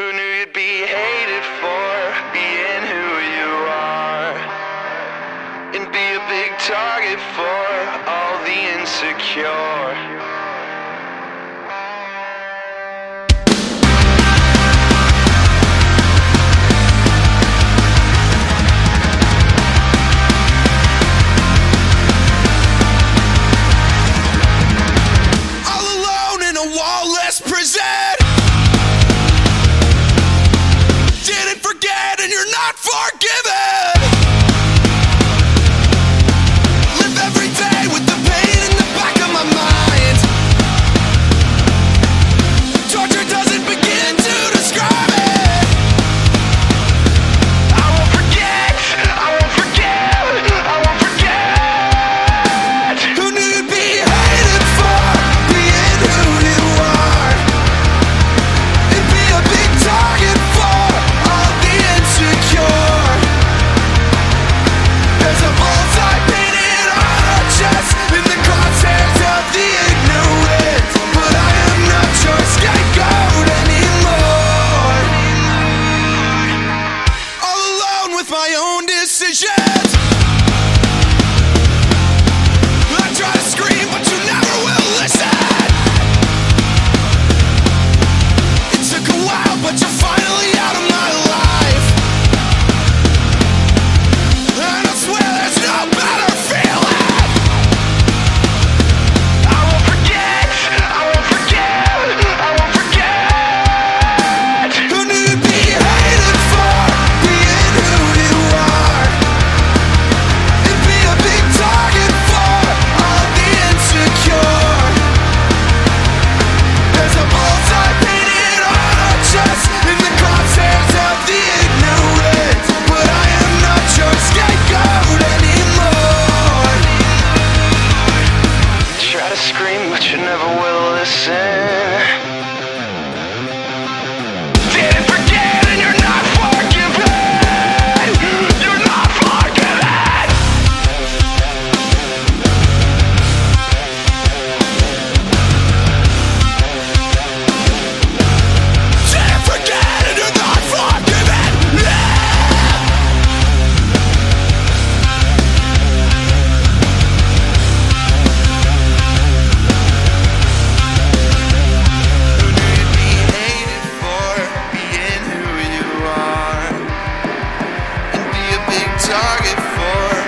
Who knew you'd be hated for being who you are? And be a big target for all the insecure. target for.